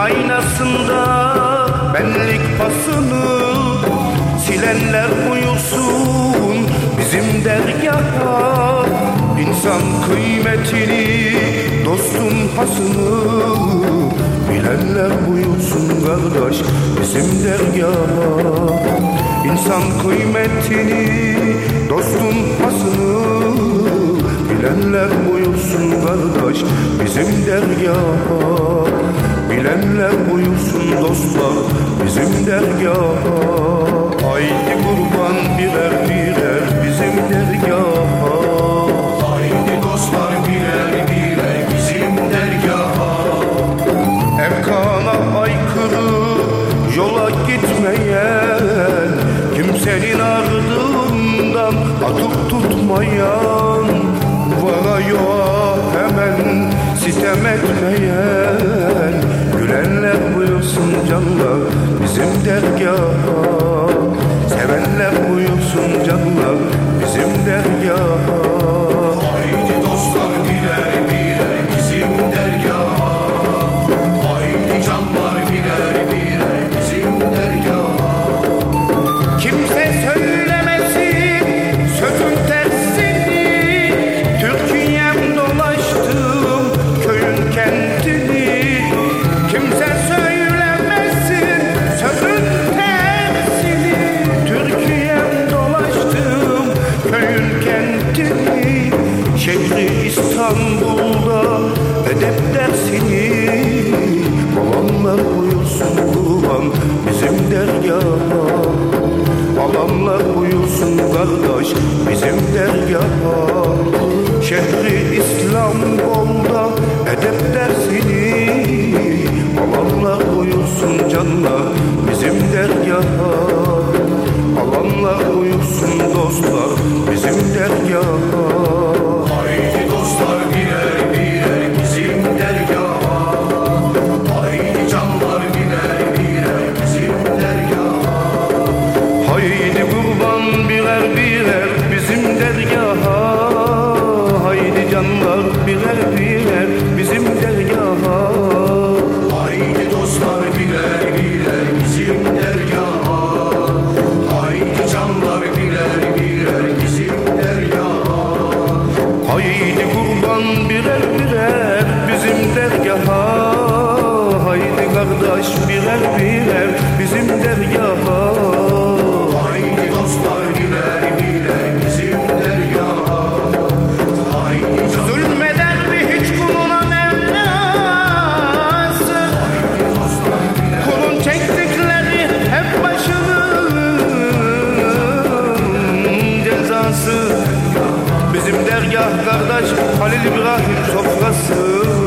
Aynasında benlik pasını Silenler uyusun. Bizim dergaha İnsan kıymetini, dostun hasını Bilenler buyursun kardeş. Bizim dergaha İnsan kıymetini, dostun hasını Bilenler buyursun kardeş. Bizim dergaha Bilenler buyursun dostlar bizim dergaha. Haydi kurban birer birer bizim dergaha. Haydi dostlar birer birer bizim dergaha. Erkana aykırı yola gitmeyen Kimsenin ardından atıp tutmayan Vara yoğa hemen sitem etmeyen Gülenler buyursun canlar bizim dergaha. Sevenler buyursun canlar bizim dergaha İstanbul'da edep dersini Babamlar buyursun kurban bizim dergaha. Alanlar buyursun kardeş bizim dergaha. Şehri İstanbul'da edep dersini Alanlar buyursun canlar birer birer bizim dergaha Haydi canlar birer birer. sofrası. Bizim dergah kardeş Halil İbrahim sofrası.